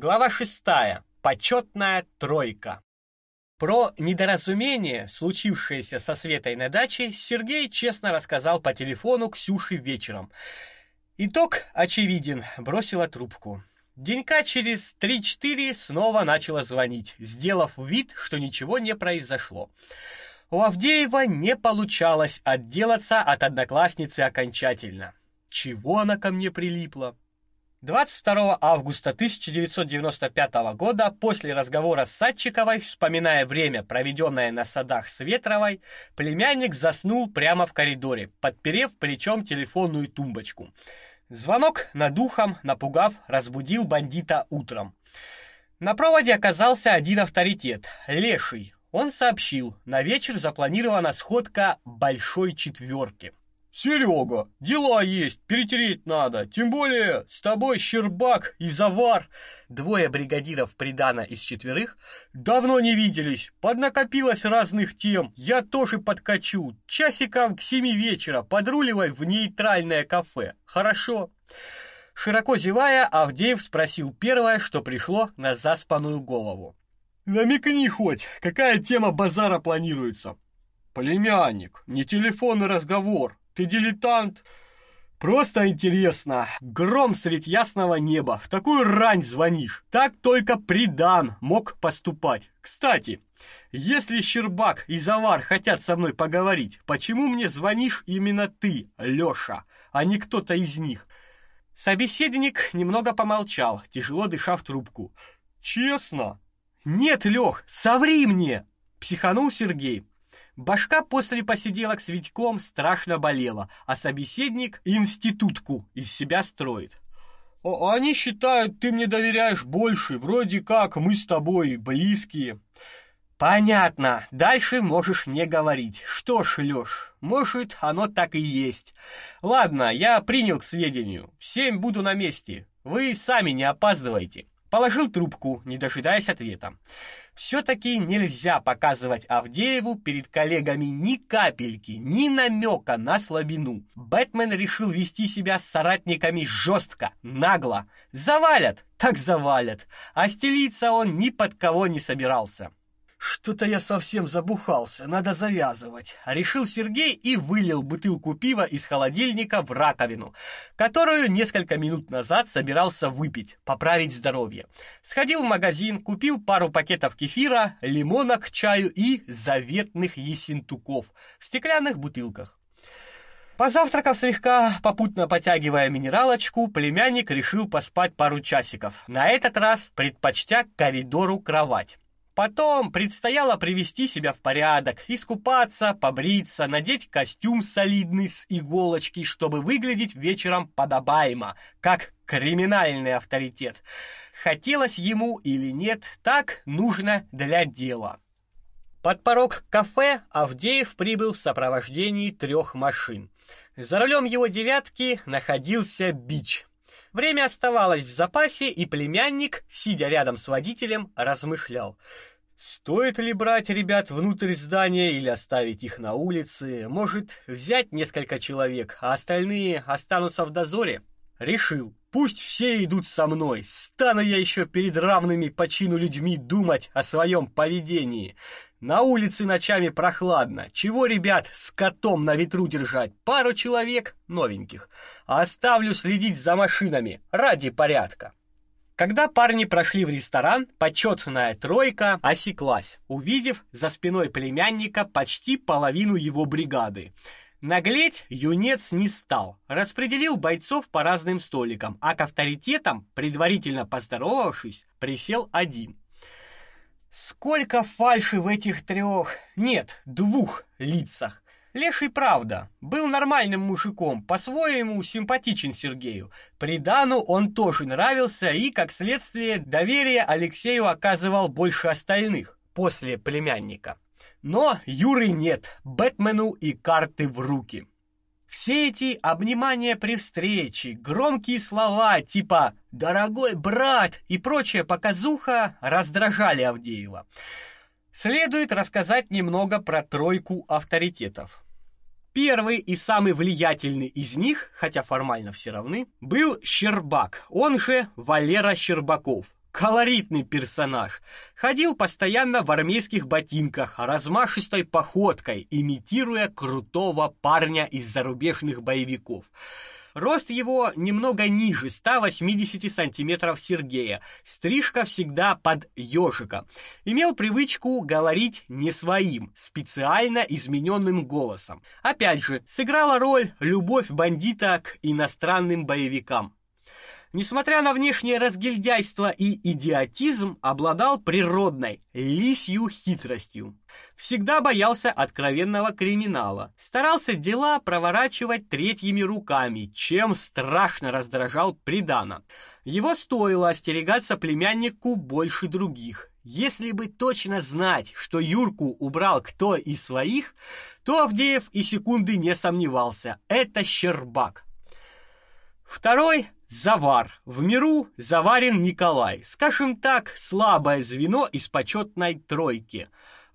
Глава шестая. Почетная тройка. Про недоразумение, случившееся со Светой на даче, Сергей честно рассказал по телефону Ксюше вечером. Итог очевиден, бросила трубку. Денька через 3-4 снова начала звонить, сделав вид, что ничего не произошло. У Авдеева не получалось отделаться от одноклассницы окончательно. Чего она ко мне прилипла? 22 августа 1995 года, после разговора с Садчиковой, вспоминая время, проведенное на садах с Ветровой, племянник заснул прямо в коридоре, подперев плечом телефонную тумбочку. Звонок над ухом, напугав, разбудил бандита утром. На проводе оказался один авторитет Леший. Он сообщил: на вечер запланирована сходка большой четверки. Серега, дела есть, перетереть надо. Тем более с тобой Щербак и Завар. Двое бригадиров придана из четверых давно не виделись. Поднакопилось разных тем. Я тоже подкачу. Часикам к семи вечера подруливай в нейтральное кафе. Хорошо? Широко зевая, Авдеев спросил первое, что пришло на заспанную голову. Намекни хоть, какая тема базара планируется? Племянник, не телефонный разговор. Ты дилетант. Просто интересно. Гром средь ясного неба. В такую рань звонишь. Так только придан мог поступать. Кстати, если Щербак и Завар хотят со мной поговорить, почему мне звонишь именно ты, Лёша, а не кто-то из них? Собеседник немного помолчал, тяжело дыша в трубку. Честно? Нет, Лёх, соври мне, психанул Сергей. Башка после посиделок с Витьком страшно болела, а собеседник институтку из себя строит. Они считают, ты мне доверяешь больше, вроде как мы с тобой близкие. Понятно. Дальше можешь не говорить. Что ж, Лёш, может, оно так и есть. Ладно, я принял к сведению. В семь буду на месте. Вы сами не опаздывайте. Положил трубку, не дожидаясь ответа. Все-таки нельзя показывать Авдееву перед коллегами ни капельки, ни намека на слабину. Бэтмен решил вести себя с соратниками жестко, нагло. Завалят, так завалят. А стелиться он ни под кого не собирался. Что-то я совсем забухался, надо завязывать. Решил Сергей и вылил бутылку пива из холодильника в раковину, которую несколько минут назад собирался выпить, поправить здоровье. Сходил в магазин, купил пару пакетов кефира, лимона к чаю и заветных ессентуков в стеклянных бутылках. Позавтракав слегка, попутно потягивая минералочку, племянник решил поспать пару часиков. На этот раз предпочтя коридору кровать. Потом предстояло привести себя в порядок, искупаться, побриться, надеть костюм солидный с иголочки, чтобы выглядеть вечером подобаемо, как криминальный авторитет. Хотелось ему или нет, так нужно для дела. Под порог кафе Авдеев прибыл в сопровождении трех машин. За рулем его девятки находился Бич. Время оставалось в запасе, и племянник, сидя рядом с водителем, размышлял. Стоит ли брать ребят внутрь здания или оставить их на улице? Может, взять несколько человек, а остальные останутся в дозоре? Решил. Пусть все идут со мной. Стану я еще перед равными по чину людьми думать о своем поведении. На улице ночами прохладно. Чего, ребят, с котом на ветру держать? Пару человек новеньких. Оставлю следить за машинами ради порядка. Когда парни прошли в ресторан, почетная тройка осеклась, увидев за спиной племянника почти половину его бригады. Наглеть юнец не стал, распределил бойцов по разным столикам, а к авторитетам, предварительно поздоровавшись, присел один. Сколько фальши в этих трех, нет, двух лицах. Леший, правда, был нормальным мужиком, по-своему симпатичен Сергею. Придану он тоже нравился и, как следствие, доверие Алексею оказывал больше остальных, после племянника. Но Юры нет, Бэтмену и карты в руки. Все эти обнимания при встрече, громкие слова типа «дорогой брат» и прочая показуха раздражали Авдеева. Следует рассказать немного про тройку авторитетов. Первый и самый влиятельный из них, хотя формально все равны, был Щербак, он же Валера Щербаков. Колоритный персонаж. Ходил постоянно в армейских ботинках, размашистой походкой, имитируя крутого парня из зарубежных боевиков. Рост его немного ниже 180 сантиметров Сергея. Стрижка всегда под ежика. Имел привычку говорить не своим, специально измененным голосом. Опять же, сыграла роль любовь бандита к иностранным боевикам несмотря на внешнее разгильдяйство и идиотизм, обладал природной, лисью хитростью. Всегда боялся откровенного криминала, старался дела проворачивать третьими руками, чем страшно раздражал Придана. Его стоило остерегаться племяннику больше других. Если бы точно знать, что Юрку убрал кто из своих, то Авдеев и секунды не сомневался. Это Щербак. Второй Завар. В миру заварен Николай. Скажем так, слабое звено из почетной тройки.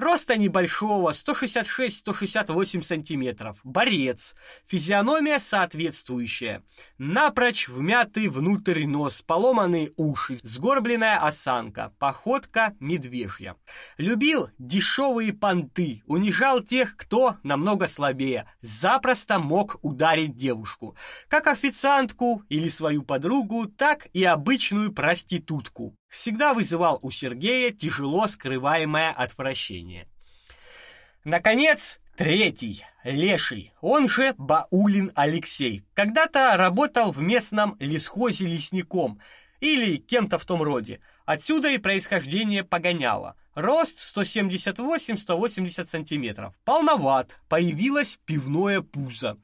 Роста небольшого, 166-168 сантиметров. Борец. Физиономия соответствующая. Напрочь вмятый внутрь нос, поломанные уши, сгорбленная осанка, походка медвежья. Любил дешевые понты, унижал тех, кто намного слабее. Запросто мог ударить девушку. Как официантку или свою подругу, так и обычную проститутку всегда вызывал у Сергея тяжело скрываемое отвращение. Наконец, третий, Леший, он же Баулин Алексей, когда-то работал в местном лесхозе лесником или кем-то в том роде. Отсюда и происхождение погоняло. Рост 178-180 сантиметров. Полноват, появилось пивное пузо.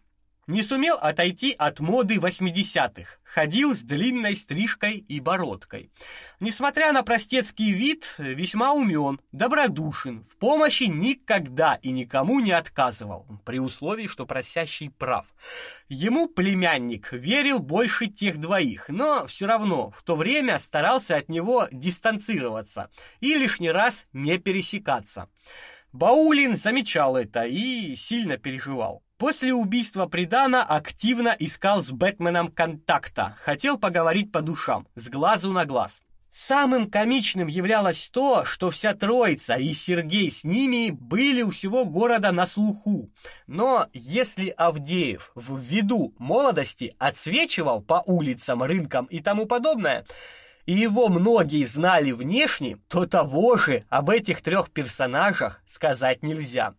Не сумел отойти от моды 80-х. Ходил с длинной стрижкой и бородкой. Несмотря на простецкий вид, весьма умен, добродушен, в помощи никогда и никому не отказывал, при условии, что просящий прав. Ему племянник верил больше тех двоих, но все равно в то время старался от него дистанцироваться и лишний раз не пересекаться. Баулин замечал это и сильно переживал. После убийства Придана активно искал с Бэтменом контакта, хотел поговорить по душам, с глазу на глаз. Самым комичным являлось то, что вся троица и Сергей с ними были у всего города на слуху. Но если Авдеев в виду молодости отсвечивал по улицам, рынкам и тому подобное, и его многие знали внешне, то того же об этих трех персонажах сказать нельзя.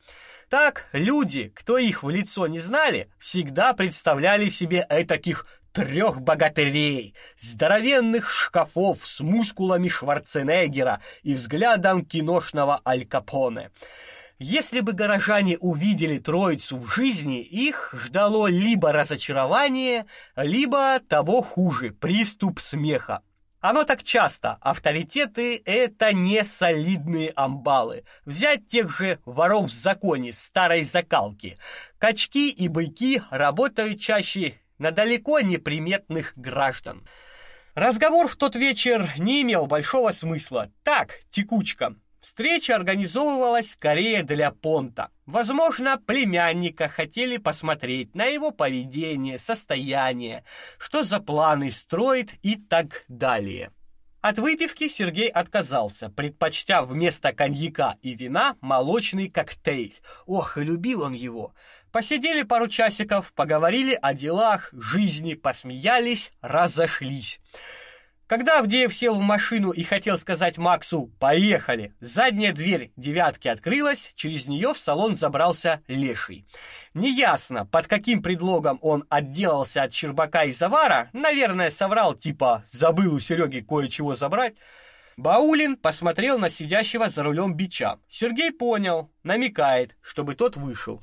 Так люди, кто их в лицо не знали, всегда представляли себе этаких трех богатырей, здоровенных шкафов с мускулами Шварценеггера и взглядом киношного Аль Капоне. Если бы горожане увидели троицу в жизни, их ждало либо разочарование, либо того хуже приступ смеха. Оно так часто. Авторитеты — это не солидные амбалы. Взять тех же воров в законе старой закалки. Качки и быки работают чаще на далеко неприметных граждан. Разговор в тот вечер не имел большого смысла. Так, текучка. Встреча организовывалась скорее для понта. Возможно, племянника хотели посмотреть на его поведение, состояние, что за планы строит и так далее. От выпивки Сергей отказался, предпочтя вместо коньяка и вина молочный коктейль. Ох, и любил он его. Посидели пару часиков, поговорили о делах, жизни, посмеялись, разошлись. Когда Авдеев сел в машину и хотел сказать Максу «Поехали!», задняя дверь девятки открылась, через нее в салон забрался Леший. Неясно, под каким предлогом он отделался от Щербака и Завара, наверное, соврал типа «забыл у Сереги кое-чего забрать», Баулин посмотрел на сидящего за рулем бича. Сергей понял, намекает, чтобы тот вышел.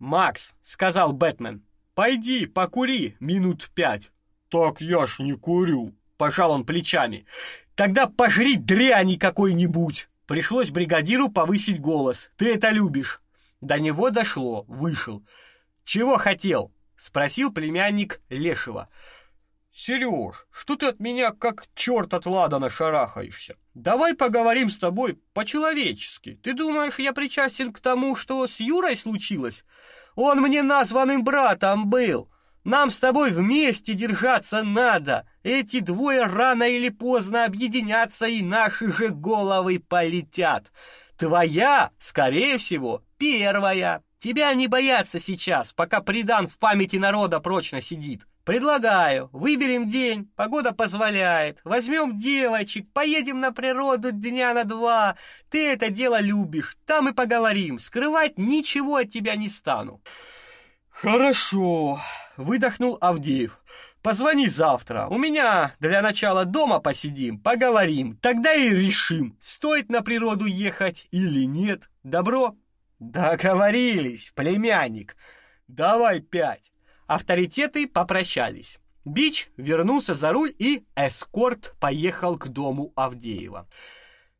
«Макс», — сказал Бэтмен, — «пойди покури минут пять». «Так я ж не курю», пожал он плечами. Тогда пожри дряни какой-нибудь. Пришлось бригадиру повысить голос. Ты это любишь. До него дошло, вышел. Чего хотел? спросил племянник Лешего. Сереж, что ты от меня как черт от ладана шарахаешься? Давай поговорим с тобой по-человечески. Ты думаешь, я причастен к тому, что с Юрой случилось? Он мне названным братом был. Нам с тобой вместе держаться надо. Эти двое рано или поздно объединятся, и наши же головы полетят. Твоя, скорее всего, первая. Тебя не боятся сейчас, пока придан в памяти народа прочно сидит. Предлагаю, выберем день, погода позволяет, возьмем девочек, поедем на природу дня на два. Ты это дело любишь, там и поговорим, скрывать ничего от тебя не стану. Хорошо, выдохнул Авдеев. Позвони завтра. У меня для начала дома посидим, поговорим. Тогда и решим, стоит на природу ехать или нет. Добро? Договорились, племянник. Давай пять. Авторитеты попрощались. Бич вернулся за руль, и эскорт поехал к дому Авдеева.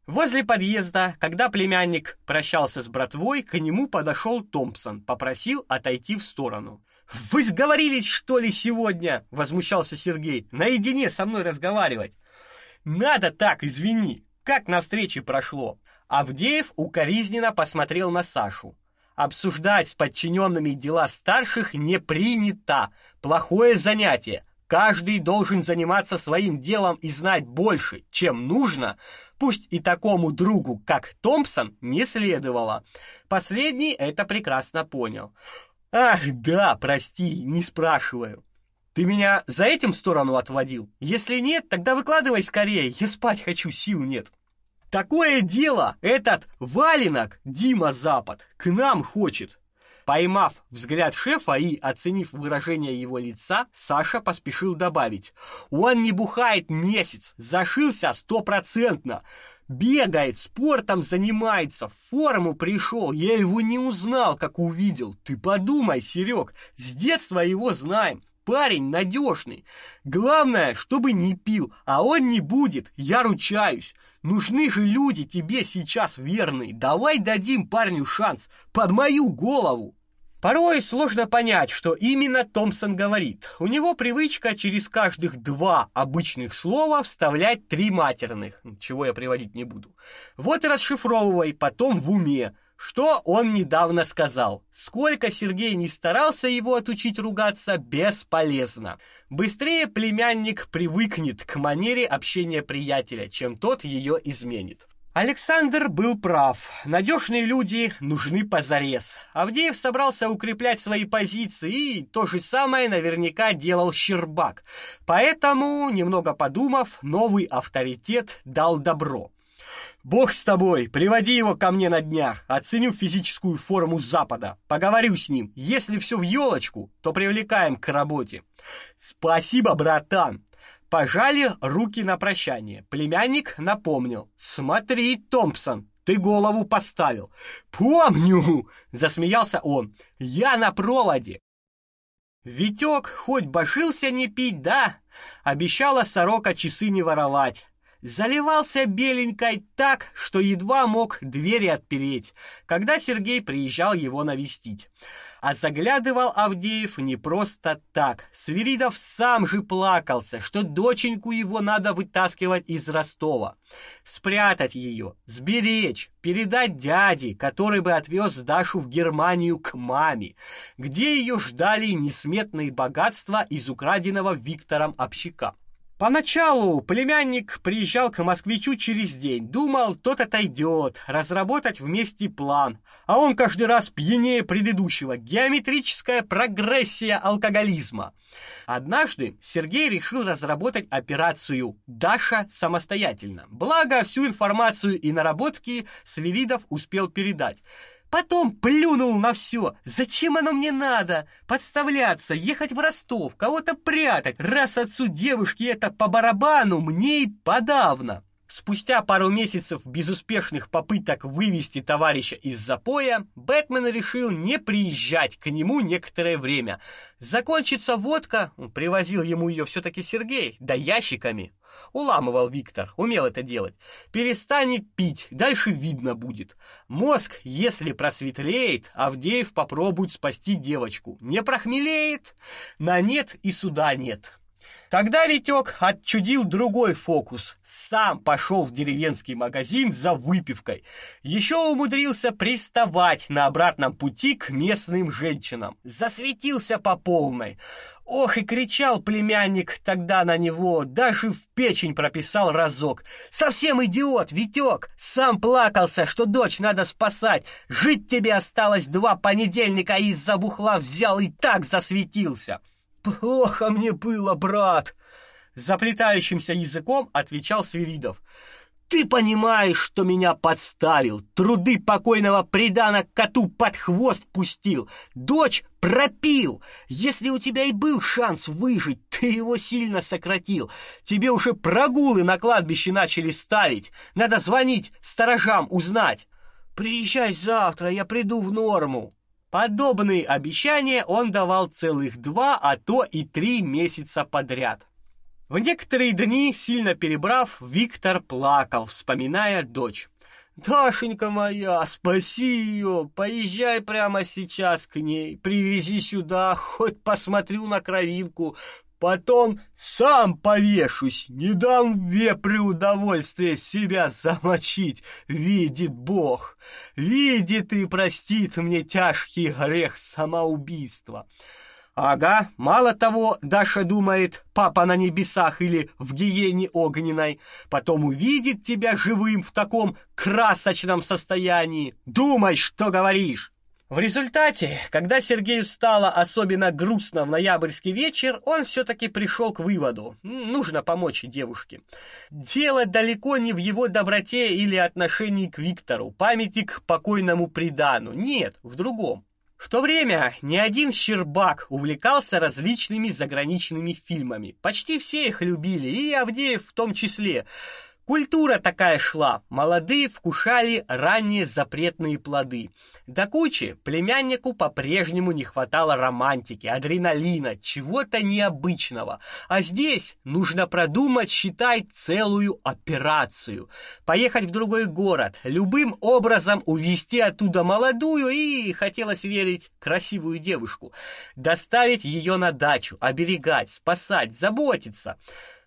Возле подъезда, когда племянник прощался с братвой, к нему подошел Томпсон, попросил отойти в сторону. «Вы сговорились, что ли, сегодня?» — возмущался Сергей. «Наедине со мной разговаривать». «Надо так, извини. Как на встрече прошло?» Авдеев укоризненно посмотрел на Сашу. Обсуждать с подчиненными дела старших не принято. Плохое занятие. Каждый должен заниматься своим делом и знать больше, чем нужно. Пусть и такому другу, как Томпсон, не следовало. Последний это прекрасно понял. Ах, да, прости, не спрашиваю. Ты меня за этим в сторону отводил? Если нет, тогда выкладывай скорее, я спать хочу, сил нет. Такое дело, этот валенок Дима Запад к нам хочет. Поймав взгляд шефа и оценив выражение его лица, Саша поспешил добавить: "Он не бухает месяц, зашился стопроцентно, бегает, спортом занимается, в форму пришел. Я его не узнал, как увидел. Ты подумай, Серег, с детства его знаем. Парень надежный. Главное, чтобы не пил, а он не будет, я ручаюсь. Нужны же люди тебе сейчас верные. Давай дадим парню шанс под мою голову. Порой сложно понять, что именно Томпсон говорит. У него привычка через каждых два обычных слова вставлять три матерных, чего я приводить не буду. Вот и расшифровывай потом в уме, что он недавно сказал? Сколько Сергей не старался его отучить ругаться, бесполезно. Быстрее племянник привыкнет к манере общения приятеля, чем тот ее изменит. Александр был прав. Надежные люди нужны позарез. Авдеев собрался укреплять свои позиции, и то же самое наверняка делал Щербак. Поэтому, немного подумав, новый авторитет дал добро. Бог с тобой, приводи его ко мне на днях, оценю физическую форму Запада, поговорю с ним. Если все в елочку, то привлекаем к работе. Спасибо, братан. Пожали руки на прощание. Племянник напомнил: "Смотри, Томпсон, ты голову поставил". "Помню", засмеялся он. "Я на проводе". Витек хоть башился не пить, да, обещала сорока часы не воровать заливался беленькой так, что едва мог двери отпереть, когда Сергей приезжал его навестить. А заглядывал Авдеев не просто так. Свиридов сам же плакался, что доченьку его надо вытаскивать из Ростова, спрятать ее, сберечь, передать дяде, который бы отвез Дашу в Германию к маме, где ее ждали несметные богатства из украденного Виктором общака. Поначалу племянник приезжал к москвичу через день, думал, тот отойдет, разработать вместе план, а он каждый раз пьянее предыдущего, геометрическая прогрессия алкоголизма. Однажды Сергей решил разработать операцию «Даша самостоятельно». Благо, всю информацию и наработки Свиридов успел передать. Потом плюнул на все. Зачем оно мне надо? Подставляться, ехать в Ростов, кого-то прятать. Раз отцу девушки это по барабану, мне и подавно. Спустя пару месяцев безуспешных попыток вывести товарища из запоя, Бэтмен решил не приезжать к нему некоторое время. Закончится водка, привозил ему ее все-таки Сергей, да ящиками. Уламывал Виктор, умел это делать. Перестанет пить, дальше видно будет. Мозг, если просветлеет, Авдеев попробует спасти девочку. Не прохмелеет, на нет и суда нет. Тогда Витек отчудил другой фокус. Сам пошел в деревенский магазин за выпивкой. Еще умудрился приставать на обратном пути к местным женщинам. Засветился по полной. Ох, и кричал племянник тогда на него, даже в печень прописал разок. Совсем идиот, Витек! Сам плакался, что дочь надо спасать. Жить тебе осталось два понедельника, из-за бухла взял и так засветился. «Плохо мне было, брат!» Заплетающимся языком отвечал Свиридов. «Ты понимаешь, что меня подставил, труды покойного предана коту под хвост пустил, дочь пропил. Если у тебя и был шанс выжить, ты его сильно сократил. Тебе уже прогулы на кладбище начали ставить. Надо звонить сторожам, узнать. Приезжай завтра, я приду в норму». Подобные обещания он давал целых два, а то и три месяца подряд. В некоторые дни, сильно перебрав, Виктор плакал, вспоминая дочь. «Дашенька моя, спаси ее, поезжай прямо сейчас к ней, привези сюда, хоть посмотрю на кровинку, Потом сам повешусь, не дам вепрю удовольствие себя замочить, видит Бог. Видит и простит мне тяжкий грех самоубийства. Ага, мало того, Даша думает, папа на небесах или в гиене огненной, потом увидит тебя живым в таком красочном состоянии. Думай, что говоришь. В результате, когда Сергею стало особенно грустно в ноябрьский вечер, он все-таки пришел к выводу, нужно помочь девушке. Дело далеко не в его доброте или отношении к Виктору, памяти к покойному предану, нет, в другом. В то время ни один Щербак увлекался различными заграничными фильмами. Почти все их любили, и Авдеев в том числе – Культура такая шла, молодые вкушали ранние запретные плоды. До кучи племяннику по-прежнему не хватало романтики, адреналина, чего-то необычного. А здесь нужно продумать, считай, целую операцию. Поехать в другой город, любым образом увезти оттуда молодую и, хотелось верить, красивую девушку. Доставить ее на дачу, оберегать, спасать, заботиться.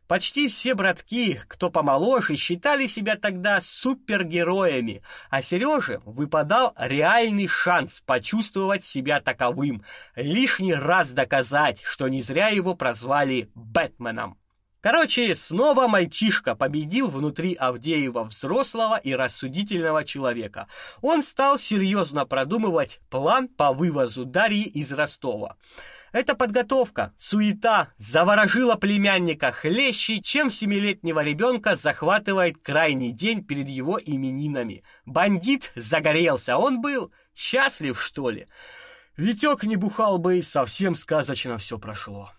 Почти все братки, кто помоложе, считали себя тогда супергероями, а Сереже выпадал реальный шанс почувствовать себя таковым, лишний раз доказать, что не зря его прозвали Бэтменом. Короче, снова мальчишка победил внутри Авдеева взрослого и рассудительного человека. Он стал серьезно продумывать план по вывозу Дарьи из Ростова. Эта подготовка, суета заворожила племянника хлеще, чем семилетнего ребенка захватывает крайний день перед его именинами. Бандит загорелся, он был счастлив, что ли? Витек не бухал бы, и совсем сказочно все прошло.